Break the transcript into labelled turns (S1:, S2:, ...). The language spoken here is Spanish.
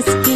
S1: esquina.